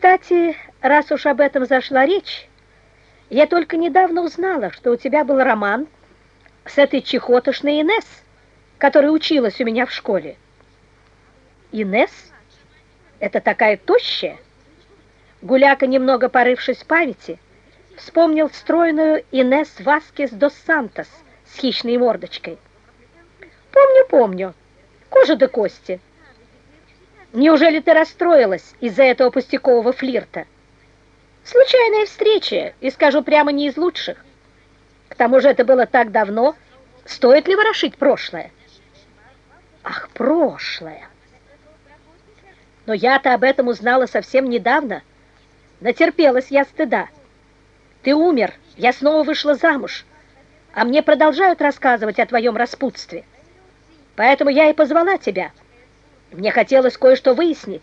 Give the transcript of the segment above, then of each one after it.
Кстати, раз уж об этом зашла речь, я только недавно узнала, что у тебя был роман с этой чехотошной Инесс, которая училась у меня в школе. Инесс? Это такая тощая? Гуляка, немного порывшись в памяти, вспомнил стройную Инесс Васкес дос Сантос с хищной мордочкой. Помню, помню, кожа до кости. Неужели ты расстроилась из-за этого пустякового флирта? Случайная встреча, и скажу прямо, не из лучших. К тому же это было так давно. Стоит ли ворошить прошлое? Ах, прошлое! Но я-то об этом узнала совсем недавно. Натерпелась я стыда. Ты умер, я снова вышла замуж, а мне продолжают рассказывать о твоем распутстве. Поэтому я и позвала тебя. Мне хотелось кое-что выяснить,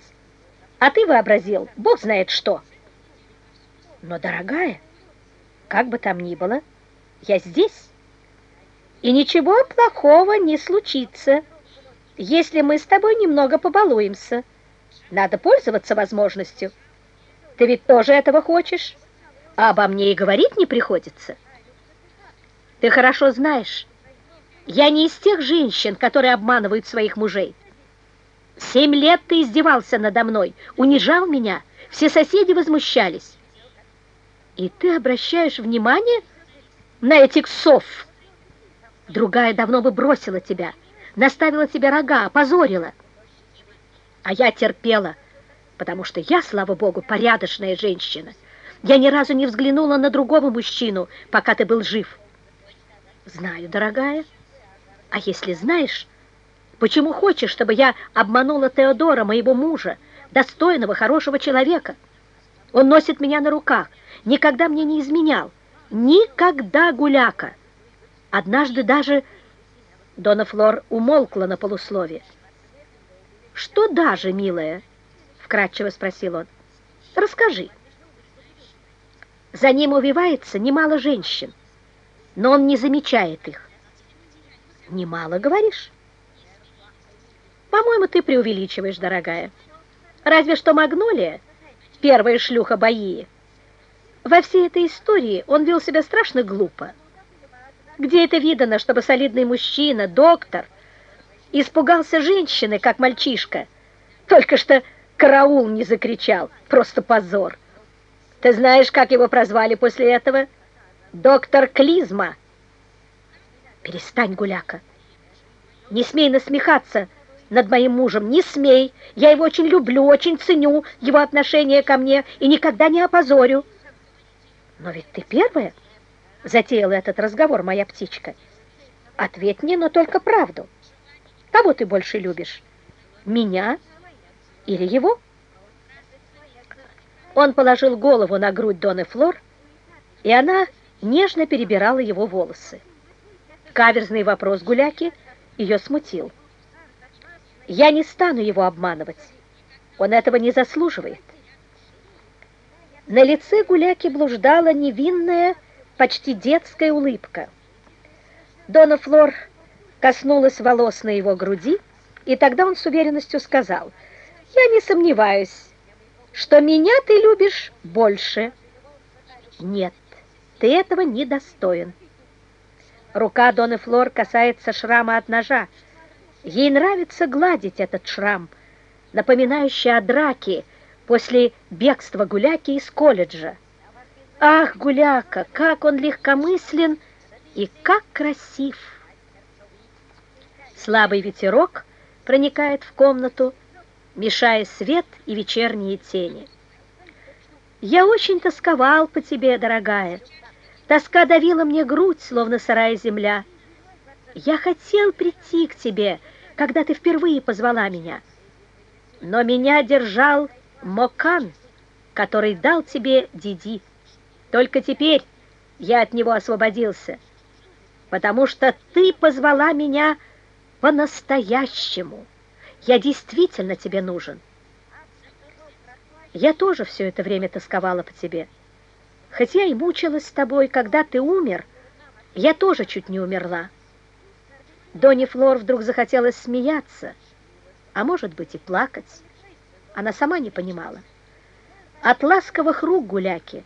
а ты вообразил, бог знает что. Но, дорогая, как бы там ни было, я здесь, и ничего плохого не случится, если мы с тобой немного побалуемся. Надо пользоваться возможностью. Ты ведь тоже этого хочешь, а обо мне и говорить не приходится. Ты хорошо знаешь, я не из тех женщин, которые обманывают своих мужей. Семь лет ты издевался надо мной, унижал меня, все соседи возмущались. И ты обращаешь внимание на этих сов? Другая давно бы бросила тебя, наставила тебе рога, опозорила. А я терпела, потому что я, слава богу, порядочная женщина. Я ни разу не взглянула на другого мужчину, пока ты был жив. Знаю, дорогая. А если знаешь, почему хочешь, чтобы я обманула Теодора, моего мужа, достойного, хорошего человека? Он носит меня на руках, никогда мне не изменял. Никогда, гуляка. Однажды даже... Дона Флор умолкла на полуслове. «Что даже, милая?» — вкратчиво спросил он. «Расскажи». За ним увивается немало женщин, но он не замечает их. «Немало, говоришь?» «По-моему, ты преувеличиваешь, дорогая. Разве что Магнолия, первая шлюха Баии, во всей этой истории он вел себя страшно глупо. Где это видано, чтобы солидный мужчина, доктор, испугался женщины, как мальчишка? Только что караул не закричал. Просто позор. Ты знаешь, как его прозвали после этого? Доктор Клизма. Перестань, гуляка. Не смей насмехаться над моим мужем, не смей. Я его очень люблю, очень ценю, его отношение ко мне и никогда не опозорю. Но ведь ты первая затеяла этот разговор, моя птичка. Ответь мне, но только правду. Кого ты больше любишь? Меня или его? Он положил голову на грудь Доны Флор, и она нежно перебирала его волосы. Каверзный вопрос гуляки ее смутил. Я не стану его обманывать. Он этого не заслуживает. На лице гуляки блуждала невинная, почти детская улыбка. Дона Флор коснулась волос на его груди, и тогда он с уверенностью сказал, «Я не сомневаюсь, что меня ты любишь больше». «Нет, ты этого не достоин». Рука Доны Флор касается шрама от ножа. Ей нравится гладить этот шрам, напоминающий о драке, после бегства Гуляки из колледжа. Ах, Гуляка, как он легкомыслен и как красив! Слабый ветерок проникает в комнату, мешая свет и вечерние тени. Я очень тосковал по тебе, дорогая. Тоска давила мне грудь, словно сырая земля. Я хотел прийти к тебе, когда ты впервые позвала меня, но меня держал Мокан, который дал тебе Диди. Только теперь я от него освободился, потому что ты позвала меня по-настоящему. Я действительно тебе нужен. Я тоже все это время тосковала по тебе. Хотя и мучилась с тобой, когда ты умер, я тоже чуть не умерла. Донни Флор вдруг захотелось смеяться, а может быть и плакать. Она сама не понимала. от ласковых рук гуляки.